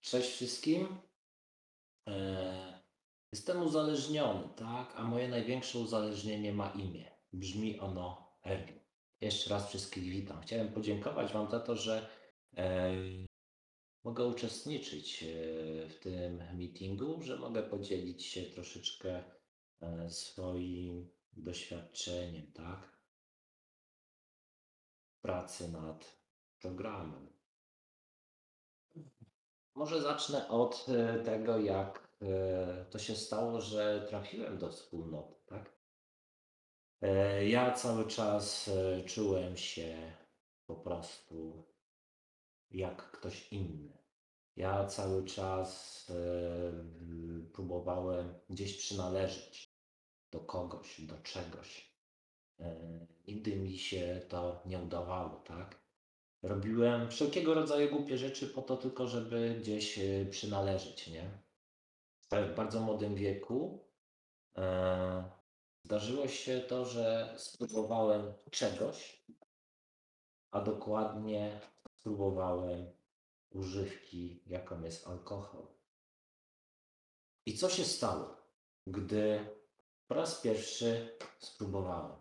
Cześć wszystkim. Eee, Jestem uzależniony, tak? A moje największe uzależnienie ma imię. Brzmi ono Erwin. Jeszcze raz wszystkich witam. Chciałem podziękować Wam za to, że e, mogę uczestniczyć e, w tym meetingu, że mogę podzielić się troszeczkę e, swoim doświadczeniem, tak? Pracy nad programem. Może zacznę od e, tego, jak e, to się stało, że trafiłem do wspólnoty, tak? E, Ja cały czas czułem się po prostu jak ktoś inny. Ja cały czas próbowałem gdzieś przynależeć do kogoś, do czegoś. Nigdy mi się to nie udawało, tak? Robiłem wszelkiego rodzaju głupie rzeczy po to tylko, żeby gdzieś e, przynależeć, nie? w bardzo młodym wieku e, zdarzyło się to, że spróbowałem czegoś, a dokładnie spróbowałem używki, jaką jest alkohol. I co się stało, gdy po raz pierwszy spróbowałem?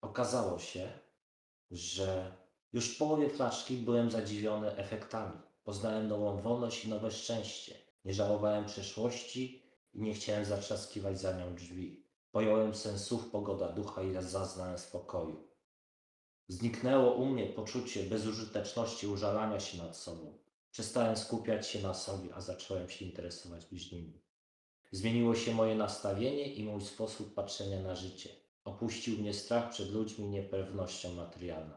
Okazało się, że już w połowie flaszki byłem zadziwiony efektami. Poznałem nową wolność i nowe szczęście. Nie żałowałem przeszłości i nie chciałem zatrzaskiwać za nią drzwi. Pojąłem sensów pogoda ducha i zaznałem spokoju. Zniknęło u mnie poczucie bezużyteczności użalania się nad sobą. Przestałem skupiać się na sobie, a zacząłem się interesować bliźnimi. Zmieniło się moje nastawienie i mój sposób patrzenia na życie. Opuścił mnie strach przed ludźmi niepewnością materialną.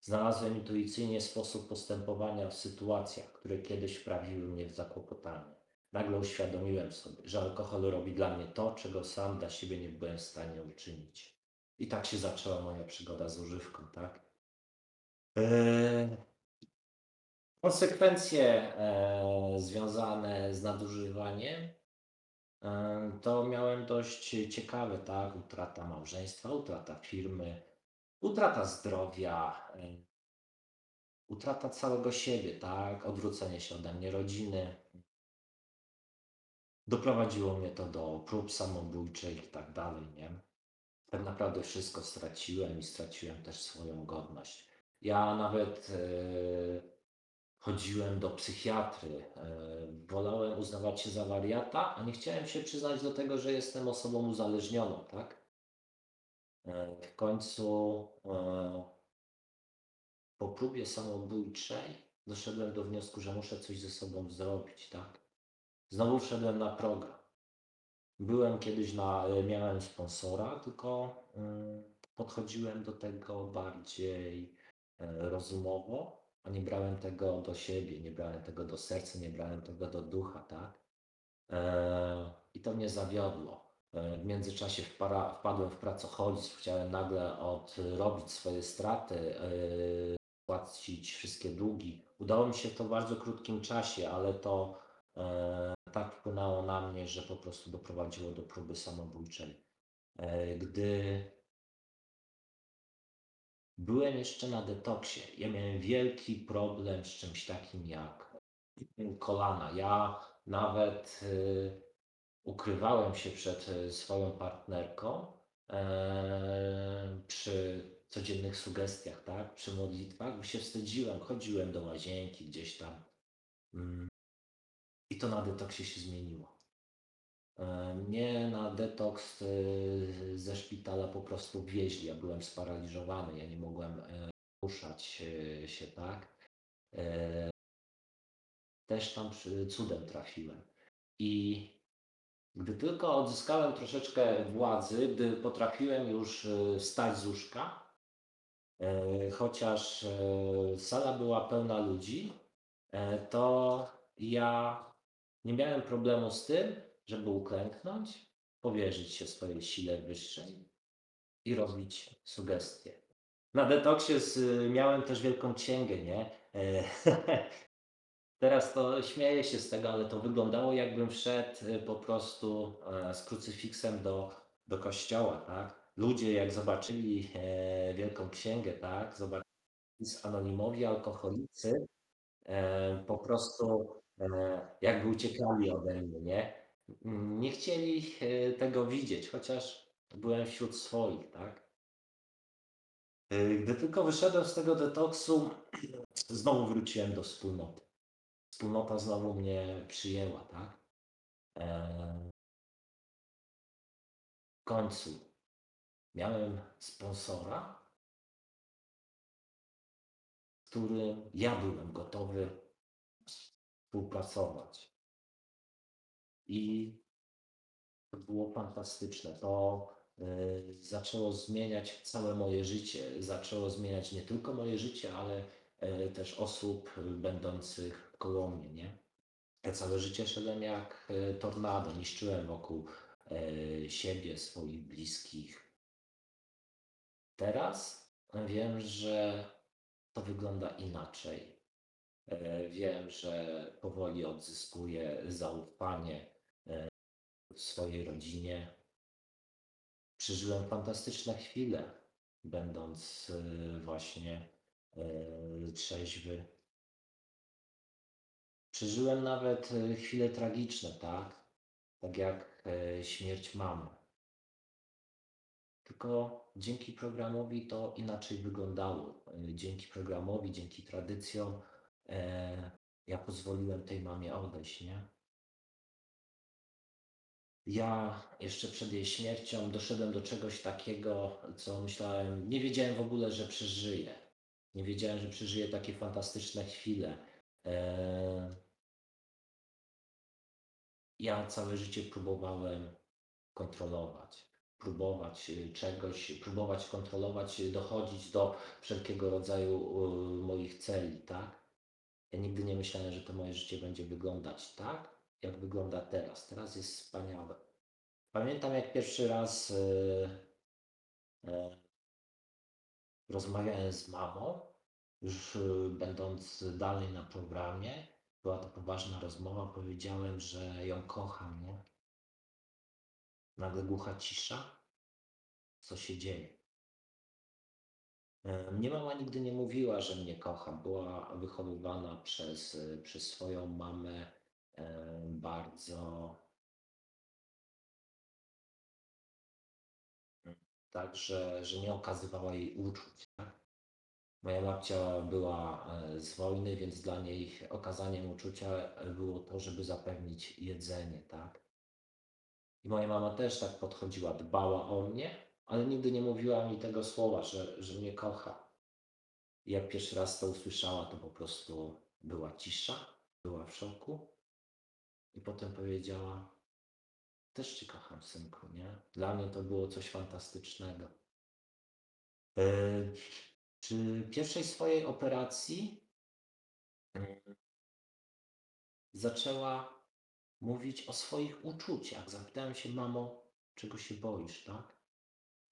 Znalazłem intuicyjnie sposób postępowania w sytuacjach, które kiedyś wprawiły mnie w zakłopotanie. Nagle uświadomiłem sobie, że alkohol robi dla mnie to, czego sam dla siebie nie byłem w stanie uczynić. I tak się zaczęła moja przygoda z używką, tak? Eee, konsekwencje e, związane z nadużywaniem e, to miałem dość ciekawe, tak? Utrata małżeństwa, utrata firmy, utrata zdrowia, e, utrata całego siebie, tak? Odwrócenie się ode mnie rodziny. Doprowadziło mnie to do prób samobójczych i tak dalej, nie? Tak naprawdę wszystko straciłem i straciłem też swoją godność. Ja nawet e, chodziłem do psychiatry. E, wolałem uznawać się za wariata, a nie chciałem się przyznać do tego, że jestem osobą uzależnioną, tak? E, w końcu e, po próbie samobójczej doszedłem do wniosku, że muszę coś ze sobą zrobić, tak? Znowu wszedłem na program. Byłem kiedyś na, miałem sponsora, tylko mm, podchodziłem do tego bardziej rozumowo, nie brałem tego do siebie, nie brałem tego do serca, nie brałem tego do ducha, tak? E, I to mnie zawiodło. E, W międzyczasie wpadłem w pracoholizm, chciałem nagle odrobić swoje straty, e, płacić wszystkie długi. Udało mi się to w bardzo krótkim czasie, ale to tak wpłynęło na mnie, że po prostu doprowadziło do próby samobójczej. Gdy byłem jeszcze na detoksie, ja miałem wielki problem z czymś takim jak kolana. Ja nawet y, ukrywałem się przed y, swoją partnerką e, przy codziennych sugestiach, tak? Przy modlitwach, bo się wstydziłem, chodziłem do łazienki gdzieś tam. Mm. I to na detoksie się zmieniło. E, Mnie na detoks y, ze szpitala po prostu wieźli. Ja byłem sparaliżowany, ja nie mogłem e, ruszać e, się, tak? E, Też tam cudem trafiłem. I gdy tylko odzyskałem troszeczkę władzy, gdy potrafiłem już e, wstać z łóżka, e, chociaż e, sala była pełna ludzi, e, to ja nie miałem problemu z tym, żeby uklęknąć, powierzyć się swojej sile wyższej i robić sugestie. Na detoksie z, miałem też wielką księgę, nie? E, Teraz to śmieję się z tego, ale to wyglądało jakbym wszedł y, po prostu e, z krucyfiksem do, do kościoła, tak? Ludzie jak zobaczyli e, wielką księgę, tak? Zobaczyli anonimowi alkoholicy, po prostu, jakby uciekali ode mnie, nie? Nie chcieli, e, tego widzieć, chociaż byłem wśród swoich, tak? Y, gdy tylko wyszedłem z tego detoksu, znowu wróciłem do wspólnoty. Wspólnota znowu mnie przyjęła, tak? E w końcu miałem sponsora z którym ja byłem gotowy współpracować. I to było fantastyczne. To, y, zaczęło zmieniać całe moje życie. Zaczęło zmieniać nie tylko moje życie, ale, e, też osób będących koło mnie, nie? Ja całe życie szedłem jak, e, tornado, niszczyłem wokół, e, siebie, swoich bliskich. Teraz wiem, że to wygląda inaczej. Wiem, że powoli odzyskuję zaufanie, swojej rodzinie. Przeżyłem fantastyczne chwile, będąc, e, właśnie, e, trzeźwy. Przeżyłem nawet, e, chwile tragiczne, tak? Tak jak, śmierć mamy. Tylko dzięki programowi to inaczej wyglądało. Dzięki programowi, dzięki tradycjom, e, ja pozwoliłem tej mamie odejść, nie? Ja jeszcze przed jej śmiercią doszedłem do czegoś takiego, co myślałem nie wiedziałem w ogóle, że przeżyję. Nie wiedziałem, że przeżyję takie fantastyczne chwile. Eee ja całe życie próbowałem kontrolować, próbować, y, czegoś, próbować kontrolować, y, dochodzić do wszelkiego rodzaju, y, moich celi, tak? Ja nigdy nie myślałem, że to moje życie będzie wyglądać tak, jak wygląda teraz. Teraz jest wspaniałe. Pamiętam, jak pierwszy raz, y, e rozmawiałem z mamą, już, y, będąc dalej na programie. Była to poważna rozmowa. Powiedziałem, że ją kocham, nie? Nagle głucha cisza. Co się dzieje? Mnie mama nigdy nie mówiła, że mnie kocha. Była wychowywana przez, przez swoją mamę, bardzo tak, że że nie okazywała jej uczuć, tak? Moja babcia była, e, z wojny, więc dla niej okazaniem uczucia, było to, żeby zapewnić jedzenie, tak? I moja mama też tak podchodziła, dbała o mnie, ale nigdy nie mówiła mi tego słowa, że że mnie kocha. I jak pierwszy raz to usłyszała, to po prostu była cisza, była w szoku. I potem powiedziała: „Też cię kocham, synku”, nie? Dla mnie to było coś fantastycznego. E, przy pierwszej swojej operacji mm zaczęła mówić o swoich uczuciach. Zapytałem się: „Mamo, czego się boisz”, tak?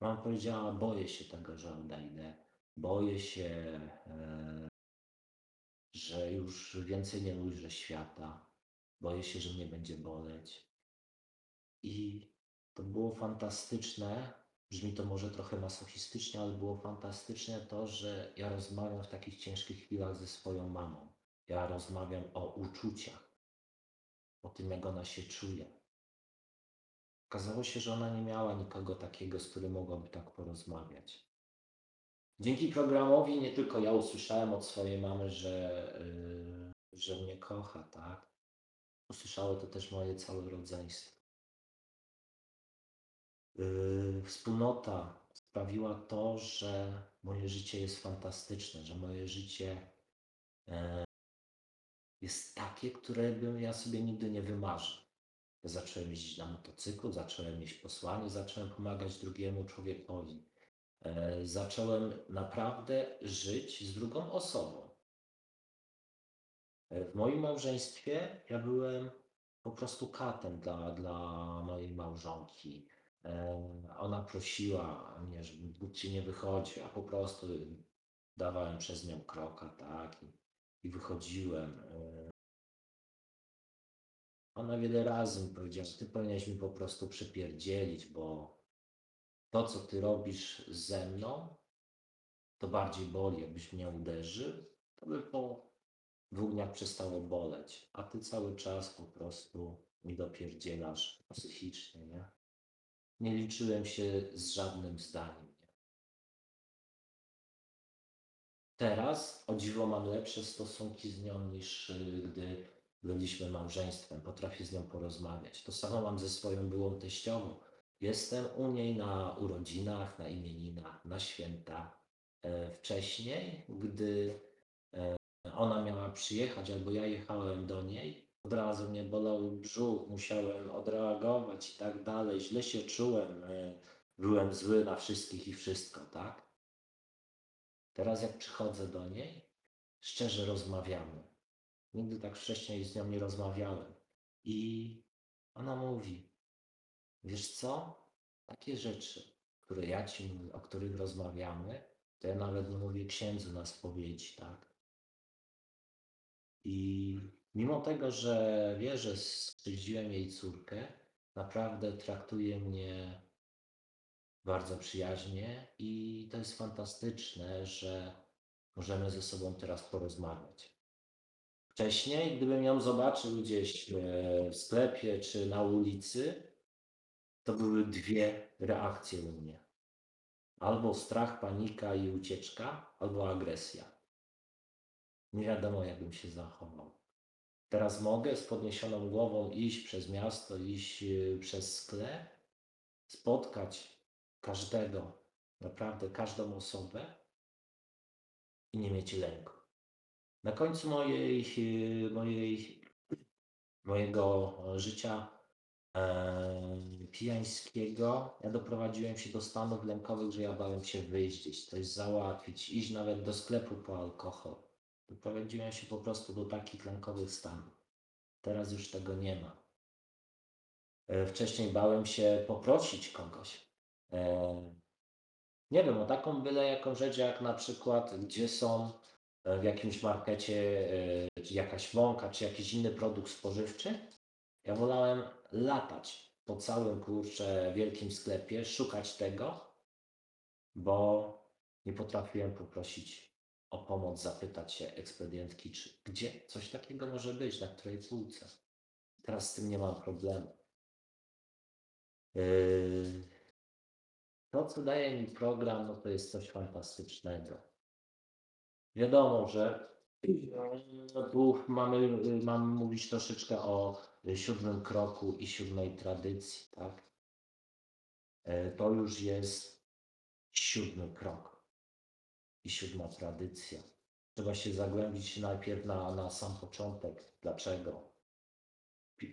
Mama powiedziała: „Boję się tego, że odejdę. Boję się, e że już więcej nie ujrzę świata. Boję się, że mnie będzie boleć”. I to było fantastyczne. Brzmi to może trochę masochistycznie, ale było fantastyczne to, że ja rozmawiam w takich ciężkich chwilach ze swoją mamą. Ja rozmawiam o uczuciach. O tym, jak ona się czuje. Okazało się, że ona nie miała nikogo takiego, z którym mogłaby tak porozmawiać. Dzięki programowi nie tylko ja usłyszałem od swojej mamy, że, y, że mnie kocha, tak? Usłyszało to też moje całe rodzeństwo. Y, wspólnota sprawiła to, że moje życie jest fantastyczne, że moje życie, e jest takie, które bym ja sobie nigdy nie wymarzył. Zacząłem jeździć na motocyklu, zacząłem nieść posłanie, zacząłem pomagać drugiemu człowiekowi. E zacząłem naprawdę żyć z drugą osobą. E w moim małżeństwie ja byłem po prostu katem dla dla mojej małżonki. E ona prosiła mnie, żebym „Bóg nie wychodzi”, a po prostu dawałem przez nią kroka, tak? I i wychodziłem. E ona wiele razy mi powiedziała: „Ty powinieneś mi po prostu przypierdzielić, bo to, co ty robisz ze mną, to bardziej boli. Jakbyś mnie uderzył, to by po” dwóch dniach przestało boleć, a ty cały czas po prostu mi dopierdzielasz psychicznie, nie? Nie liczyłem się z żadnym zdaniem. Nie? Teraz, o dziwo, mam lepsze stosunki z nią niż y, gdy byliśmy małżeństwem. Potrafię z nią porozmawiać. To samo mam ze swoją byłą teściową. Jestem u niej na urodzinach, na imieninach, na święta. E, Wcześniej, gdy ona miała przyjechać, albo ja jechałem do niej, od razu mnie bolał brzuch, musiałem odreagować i tak dalej. Źle się czułem, e, byłem zły na wszystkich i wszystko, tak? Teraz jak przychodzę do niej, szczerze rozmawiamy. Nigdy tak wcześniej z nią nie rozmawiałem. I ona mówi, wiesz co, takie rzeczy, które ja ci o których rozmawiamy, to ja nawet mówię księdzu na spowiedzi, tak? I mimo tego, że wie, że skrzywdziłem jej córkę, naprawdę traktuje mnie bardzo przyjaźnie i to jest fantastyczne, że możemy ze sobą teraz porozmawiać. Wcześniej, gdybym ją zobaczył gdzieś e, w sklepie czy na ulicy, to były dwie reakcje u mnie. Albo strach, panika i ucieczka, albo agresja. Nie wiadomo, jakbym się zachował. Teraz mogę z podniesioną głową iść przez miasto, iść e, przez sklep, spotkać każdego, naprawdę każdą osobę i nie mieć lęku. Na końcu mojej, e, mojej, mojego życia e, pijańskiego ja doprowadziłem się do stanów lękowych, że ja bałem się wyjść coś załatwić, iść nawet do sklepu po alkohol. Doprowadziłem się po prostu do takich lękowych stanów. Teraz już tego nie ma. E, Wcześniej bałem się poprosić kogoś. E, Nie wiem, o taką byle jaką rzecz, jak na przykład, gdzie są e, w jakimś markecie jakaś mąka, czy jakiś inny produkt spożywczy. Ja wolałem latać po całym kurczę wielkim sklepie, szukać tego, bo nie potrafiłem poprosić o pomoc, zapytać się ekspedientki, czy gdzie coś takiego może być, na której półce. Teraz z tym nie mam problemu. Yy, To, co daje mi program, no to jest coś fantastycznego. Wiadomo, że no tu mamy, mamy mówić troszeczkę o siódmym kroku i siódmej tradycji, tak? E, To już jest siódmy krok i siódma tradycja. Trzeba się zagłębić najpierw na, na sam początek. Dlaczego?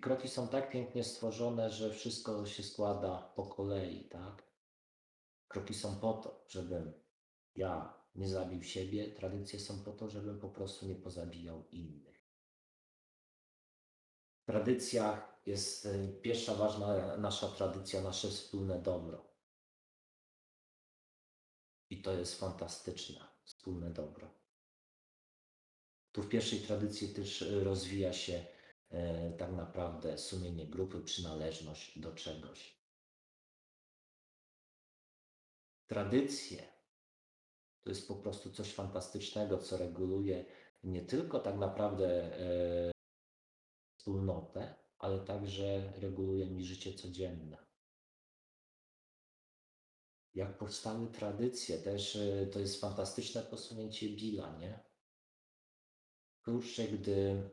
Kroki są tak pięknie stworzone, że wszystko się składa po kolei, tak? Kroki są po to, żebym ja nie zabił siebie, tradycje są po to, żebym po prostu nie pozabijał innych. W tradycjach jest y, pierwsza ważna nasza tradycja, nasze wspólne dobro. I to jest fantastyczne, wspólne dobro. Tu w pierwszej tradycji też y, rozwija się e, tak naprawdę sumienie grupy, przynależność do czegoś. Tradycje to jest po prostu coś fantastycznego, co reguluje nie tylko tak naprawdę e, wspólnotę, ale także reguluje mi życie codzienne. Jak powstały tradycje, też e, to jest fantastyczne posunięcie Billa, nie? Kurczę, gdy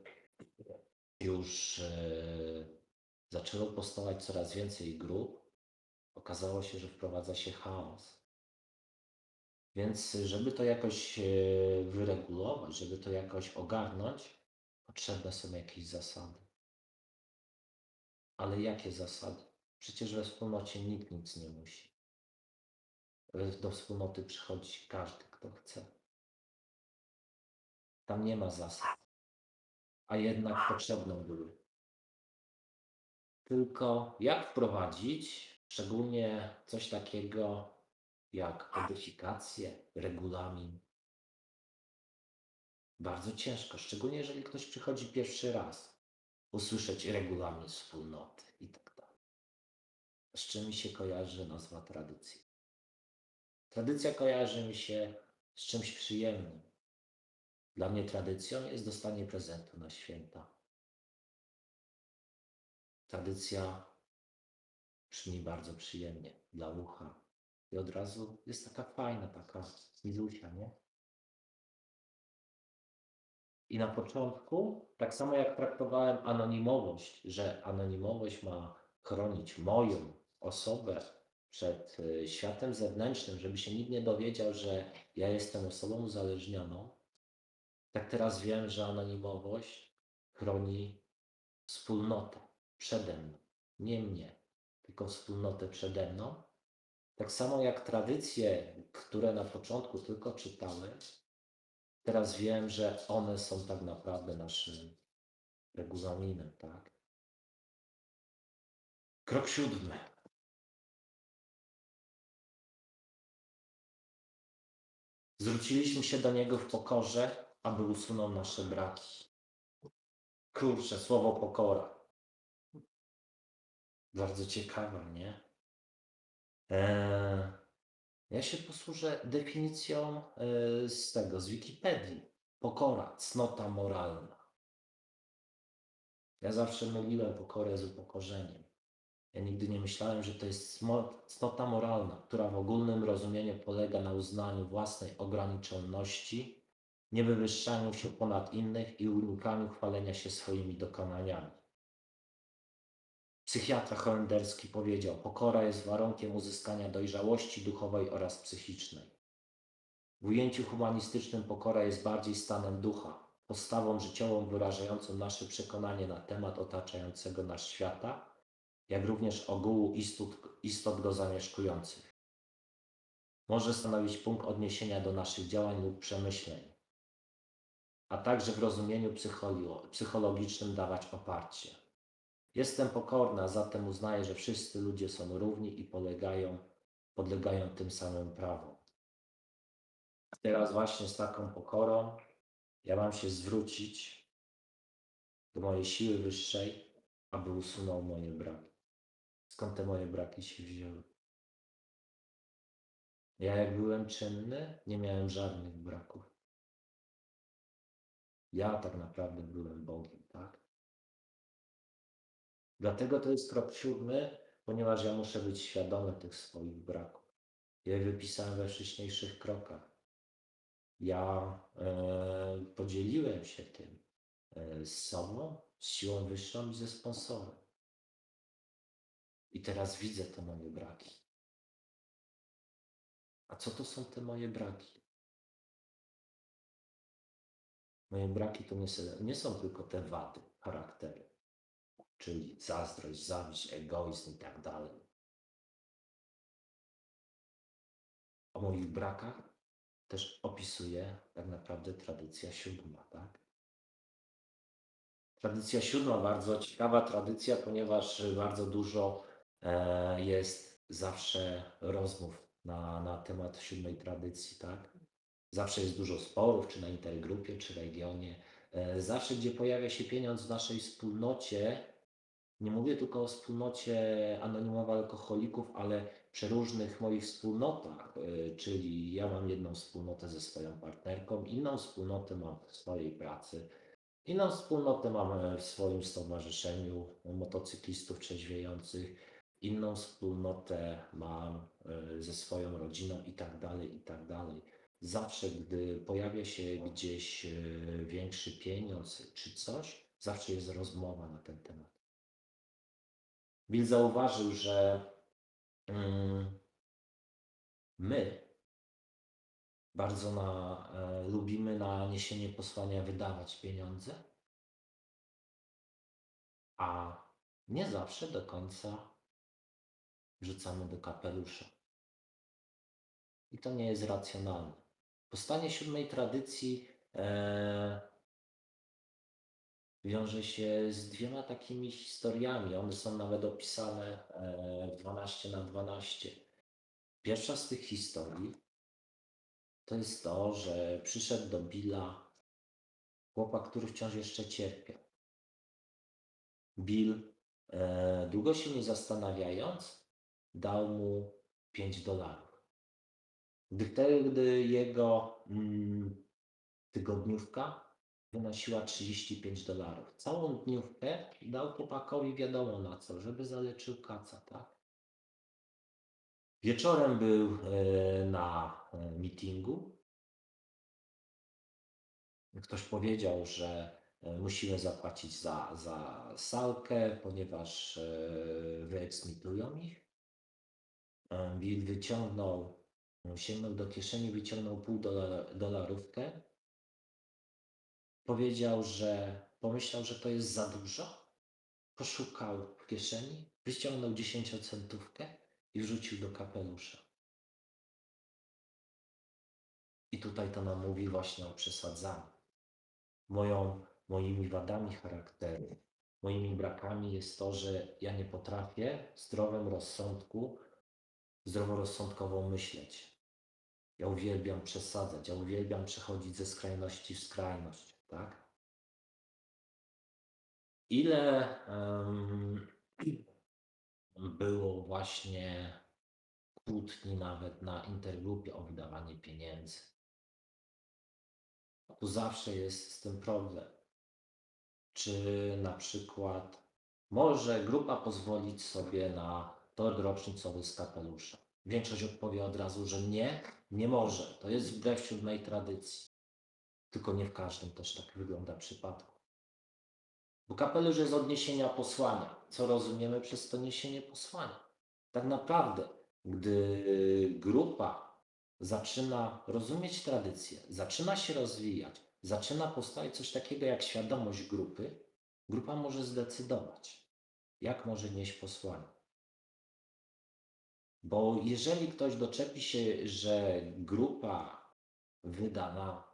już e, zaczęło powstawać coraz więcej grup, okazało się, że wprowadza się chaos. Więc żeby to jakoś wyregulować, żeby to jakoś ogarnąć, potrzebne są jakieś zasady. Ale jakie zasady? Przecież we wspólnocie nikt nic nie musi. We- Do wspólnoty przychodzi każdy, kto chce. Tam nie ma zasad, a jednak potrzebne były. Tylko jak wprowadzić szczególnie coś takiego jak kodyfikację, regulamin? Bardzo ciężko, szczególnie jeżeli ktoś przychodzi pierwszy raz, usłyszeć regulamin wspólnoty i tak dalej. Z czym mi się kojarzy nazwa tradycji? Tradycja kojarzy mi się z czymś przyjemnym. Dla mnie tradycją jest dostanie prezentu na święta. Tradycja brzmi bardzo przyjemnie dla ucha i od razu jest taka fajna, taka milusia, nie? I na początku, tak samo jak traktowałem anonimowość, że anonimowość ma chronić moją osobę przed y, światem zewnętrznym, żeby się nikt nie dowiedział, że ja jestem osobą uzależnioną, tak teraz wiem, że anonimowość chroni wspólnotę przede mną. Nie mnie, tylko wspólnotę przede mną. Tak samo jak tradycje, które na początku tylko czytałem, teraz wiem, że one są tak naprawdę naszym regulaminem, tak? Krok siódmy. Zwróciliśmy się do Niego w pokorze, aby usunął nasze braki. Kurczę, słowo pokora. Bardzo ciekawe, nie? Eee, ja się posłużę definicją e, z tego, z Wikipedii. Pokora, cnota moralna. Ja zawsze myliłem pokorę z upokorzeniem. Ja nigdy nie myślałem, że to jest cnota moralna, która w ogólnym rozumieniu polega na uznaniu własnej ograniczoności, niewywyższaniu się ponad innych i unikaniu chwalenia się swoimi dokonaniami. Psychiatra holenderski powiedział: Pokora jest warunkiem uzyskania dojrzałości duchowej oraz psychicznej. W ujęciu humanistycznym pokora jest bardziej stanem ducha, postawą życiową wyrażającą nasze przekonanie na temat otaczającego nas świata, jak również ogółu istot, istot go zamieszkujących. Może stanowić punkt odniesienia do naszych działań lub przemyśleń, a także w rozumieniu psycholo- psychologicznym dawać oparcie. Jestem pokorna, zatem uznaję, że wszyscy ludzie są równi i polegają, podlegają tym samym prawom. Teraz właśnie z taką pokorą ja mam się zwrócić do mojej siły wyższej, aby usunął moje braki. Skąd te moje braki się wzięły? Ja jak byłem czynny, nie miałem żadnych braków. Ja tak naprawdę byłem Bogiem, tak? Dlatego to jest krok siódmy, ponieważ ja muszę być świadomy tych swoich braków. Ja je wypisałem we wcześniejszych krokach. Ja e, podzieliłem się tym e, z sobą, z siłą wyższą i ze sponsorem. I teraz widzę te moje braki. A co to są te moje braki? Moje braki to nie, są- tylko te wady charakteru, czyli zazdrość, zawiść, egoizm i tak dalej. O moich brakach też opisuje tak naprawdę tradycja siódma, tak? Tradycja siódma, bardzo ciekawa tradycja, ponieważ bardzo dużo jest zawsze rozmów na, na temat siódmej tradycji, tak? Zawsze jest dużo sporów, czy na intergrupie, czy regionie. E, zawsze, gdzie pojawia się pieniądz w naszej wspólnocie, nie mówię tylko o wspólnocie anonimowych alkoholików, ale przeróżnych moich wspólnotach, y, czyli ja mam jedną wspólnotę ze swoją partnerką, inną wspólnotę mam w swojej pracy, inną wspólnotę mam e, w swoim stowarzyszeniu motocyklistów trzeźwiejących, inną wspólnotę mam e, ze swoją rodziną i tak dalej, i tak dalej. Zawsze, gdy pojawia się gdzieś e, większy pieniądz czy coś, zawsze jest rozmowa na ten temat. Bill zauważył, że mm, my bardzo na, e, lubimy na niesienie posłania wydawać pieniądze, a nie zawsze do końca wrzucamy do kapelusza. I to nie jest racjonalne. Powstanie siódmej tradycji e, wiąże się z dwiema takimi historiami. One są nawet opisane e, w 12 na 12. Pierwsza z tych historii to jest to, że przyszedł do Billa chłopak, który wciąż jeszcze cierpiał. Bill, e, długo się nie zastanawiając, dał mu 5 dolarów. Gdy jego mm, tygodniówka wynosiła 35 dolarów. Całą dniówkę dał chłopakowi wiadomo na co, żeby zaleczył kaca, tak? Wieczorem był e, na e, meetingu. Ktoś powiedział, że e, musimy zapłacić za, za salkę, ponieważ wyeksmitują ich. E, Bill wyciągnął, sięgnął do kieszeni, wyciągnął pół dolar, dolarówkę. Powiedział, że pomyślał, że to jest za dużo. Poszukał w kieszeni, wyciągnął dziesięciocentówkę i wrzucił do kapelusza. I tutaj to nam mówi właśnie o przesadzaniu. Moją, moimi wadami charakteru, moimi brakami jest to, że ja nie potrafię w zdrowym rozsądku, zdroworozsądkowo myśleć. Ja uwielbiam przesadzać, ja uwielbiam przechodzić ze skrajności w skrajność, tak? Ile em, było właśnie kłótni nawet na intergrupie o wydawanie pieniędzy. Tu zawsze jest z tym problem. Czy na przykład może grupa pozwolić sobie na tort rocznicowy z kapelusza? Większość odpowie od razu, że nie, nie może. To jest wbrew siódmej tradycji. Tylko nie w każdym też tak wygląda przypadku. Bo kapelusz jest odniesienia posłania. Co rozumiemy przez to niesienie posłania? Tak naprawdę, gdy grupa zaczyna rozumieć tradycję, zaczyna się rozwijać, zaczyna powstawać coś takiego jak świadomość grupy, grupa może zdecydować, jak może nieść posłanie. Bo jeżeli ktoś doczepi się, że grupa wyda na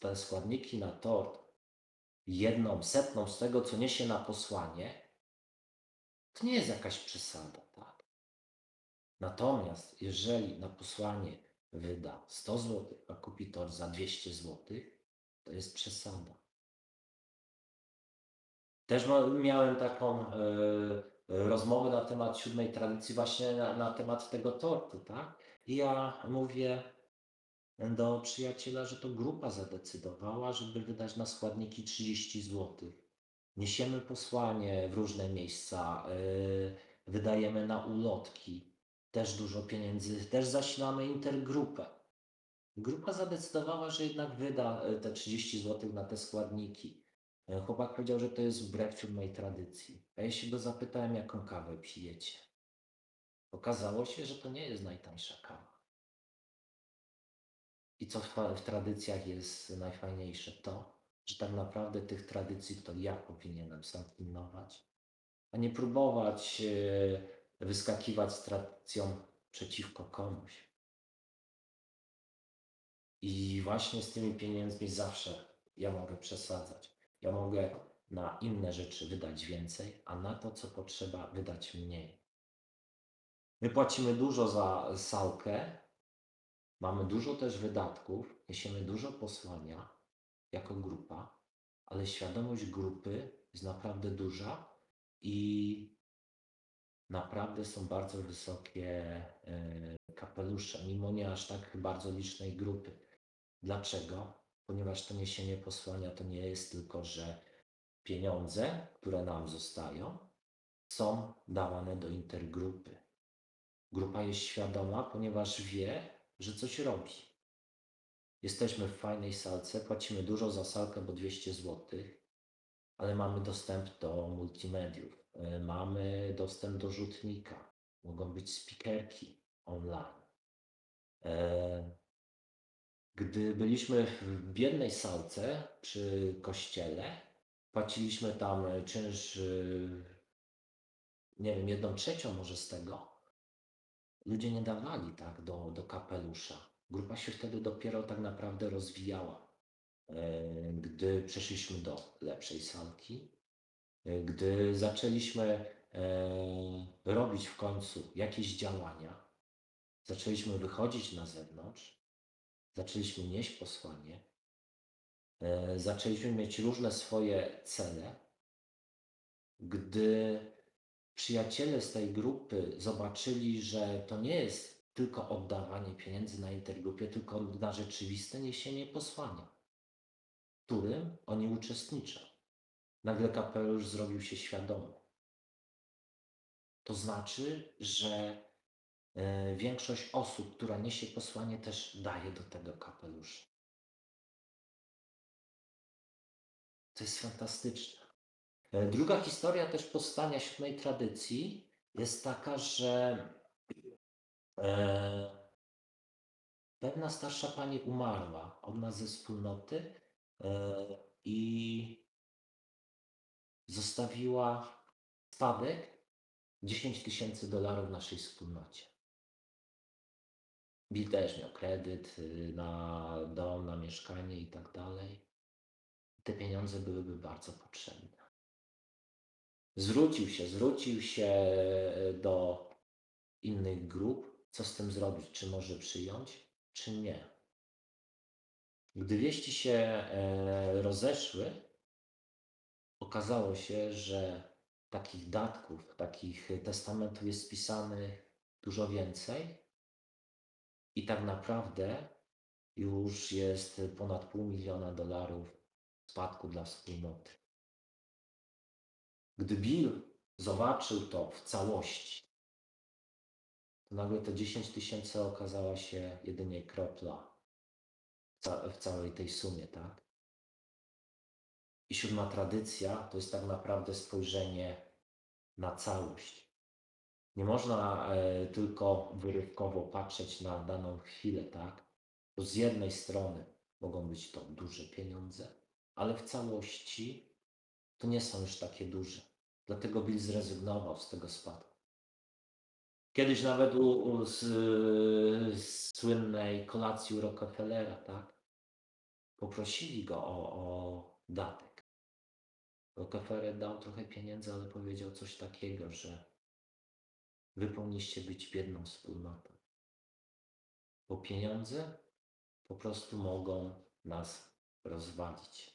te składniki na tort jedną setną z tego, co niesie na posłanie, to nie jest jakaś przesada, tak? Natomiast jeżeli na posłanie wyda 100 zł, a kupi tort za 200 zł, to jest przesada. Też miałem taką e, rozmowę na temat siódmej tradycji, właśnie na, na temat tego tortu, tak? I ja mówię do przyjaciela, że to grupa zadecydowała, żeby wydać na składniki 30 zł. Niesiemy posłanie w różne miejsca, yy, wydajemy na ulotki, też dużo pieniędzy, też zasilamy intergrupę. Grupa zadecydowała, że jednak wyda y, te 30 zł na te składniki. Y, Chłopak powiedział, że to jest wbrew siódmej tradycji. A ja się go zapytałem, jaką kawę pijecie. Okazało się, że to nie jest najtańsza kawa. I co w, w tradycjach jest najfajniejsze? To, że tak naprawdę tych tradycji to ja powinienem sam pilnować, a nie próbować e, wyskakiwać z tradycją przeciwko komuś. I właśnie z tymi pieniędzmi zawsze ja mogę przesadzać. Ja mogę na inne rzeczy wydać więcej, a na to, co potrzeba, wydać mniej. My płacimy dużo za salkę, mamy dużo też wydatków, niesiemy dużo posłania jako grupa, ale świadomość grupy jest naprawdę duża i naprawdę są bardzo wysokie e, kapelusze, mimo nie aż tak bardzo licznej grupy. Dlaczego? Ponieważ to niesienie posłania to nie jest tylko, że pieniądze, które nam zostają, są dawane do intergrupy. Grupa jest świadoma, ponieważ wie, że coś robi. Jesteśmy w fajnej salce, płacimy dużo za salkę, bo 200 zł, ale mamy dostęp do multimediów, y, mamy dostęp do rzutnika, mogą być spikerki online. Gdy byliśmy w biednej salce przy kościele, płaciliśmy tam czynsz, y, nie wiem, jedną trzecią może z tego. Ludzie nie dawali tak do, do kapelusza. Grupa się wtedy dopiero tak naprawdę rozwijała. E, Gdy przeszliśmy do lepszej salki, e, gdy zaczęliśmy e, robić w końcu jakieś działania, zaczęliśmy wychodzić na zewnątrz, zaczęliśmy nieść posłanie, e, zaczęliśmy mieć różne swoje cele. Gdy przyjaciele z tej grupy zobaczyli, że to nie jest tylko oddawanie pieniędzy na intergrupie, tylko na rzeczywiste niesienie posłania. którym oni uczestniczą. Nagle kapelusz zrobił się świadomy. To znaczy, że większość osób, która niesie posłanie, też daje do tego kapelusza. To jest fantastyczne. E, Druga historia też powstania siódmej tradycji jest taka, że e, pewna starsza pani umarła od nas ze wspólnoty e, i zostawiła spadek 10 tysięcy dolarów naszej wspólnocie. Bill też miał kredyt y, na dom, na mieszkanie i tak dalej. Te pieniądze byłyby bardzo potrzebne. Zwrócił się, zwrócił się e, do innych grup, co z tym zrobić, czy może przyjąć, czy nie. Gdy wieści się e, rozeszły, okazało się, że takich datków, takich testamentów jest spisanych dużo więcej i tak naprawdę już jest ponad pół miliona dolarów spadku dla wspólnoty. Gdy Bill zobaczył to w całości, to nagle te 10 tysięcy okazała się jedynie kropla w ca- w całej tej sumie, tak? I siódma tradycja to jest tak naprawdę spojrzenie na całość. Nie można e, tylko wyrywkowo patrzeć na daną chwilę, tak? Bo z jednej strony mogą być to duże pieniądze, ale w całości to nie są już takie duże. Dlatego Bill zrezygnował z tego spadku. Kiedyś nawet u, u z, z słynnej kolacji u Rockefellera, tak? Poprosili go o, o datek. Rockefeller dał trochę pieniędzy, ale powiedział coś takiego, że wy powinniście być biedną wspólnotą. Bo pieniądze po prostu mogą nas rozwalić.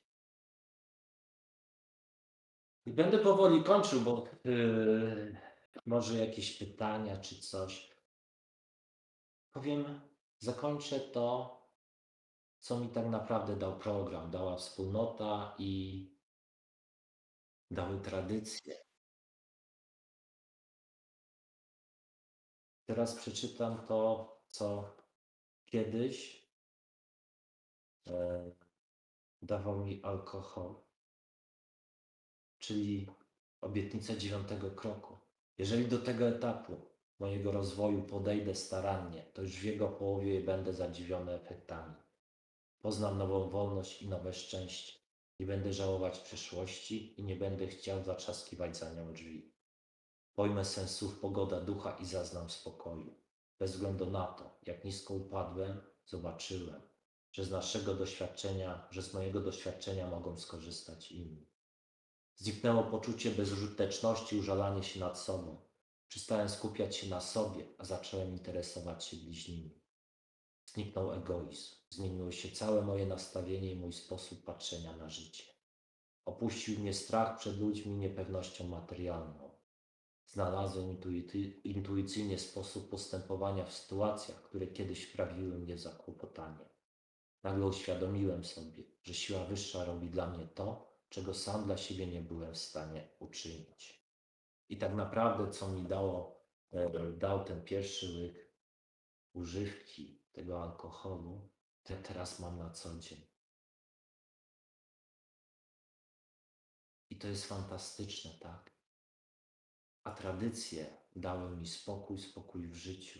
I będę powoli kończył, bo yy, może jakieś pytania czy coś. Powiem, zakończę to, co mi tak naprawdę dał program, dała wspólnota i dały tradycje. Teraz przeczytam to, co kiedyś e, dawał mi alkohol, czyli obietnica dziewiątego kroku. Jeżeli do tego etapu mojego rozwoju podejdę starannie, to już w jego połowie będę zadziwiony efektami. Poznam nową wolność i nowe szczęście. Nie będę żałować przeszłości i nie będę chciał zatrzaskiwać za nią drzwi. Pojmę sens słów pogoda ducha i zaznam spokoju. Bez względu na to, jak nisko upadłem, zobaczyłem, że z naszego doświadczenia, że z mojego doświadczenia mogą skorzystać inni. Zniknęło poczucie bezużyteczności, użalanie się nad sobą. Przestałem skupiać się na sobie, a zacząłem interesować się bliźnimi. Zniknął egoizm. Zmieniło się całe moje nastawienie i mój sposób patrzenia na życie. Opuścił mnie strach przed ludźmi niepewnością materialną. Znalazłem intuicyjnie sposób postępowania w sytuacjach, które kiedyś wprawiły mnie zakłopotanie. Nagle uświadomiłem sobie, że siła wyższa robi dla mnie to, czego sam dla siebie nie byłem w stanie uczynić. I tak naprawdę, co mi dało, e, dał ten pierwszy łyk używki tego alkoholu, ja teraz mam na co dzień. I to jest fantastyczne, tak? A tradycje dały mi spokój, spokój w życiu.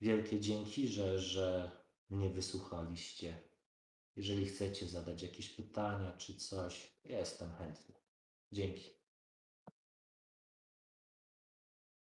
Wielkie dzięki, że, że mnie wysłuchaliście. Jeżeli chcecie zadać jakieś pytania czy coś, jestem chętny. Dzięki.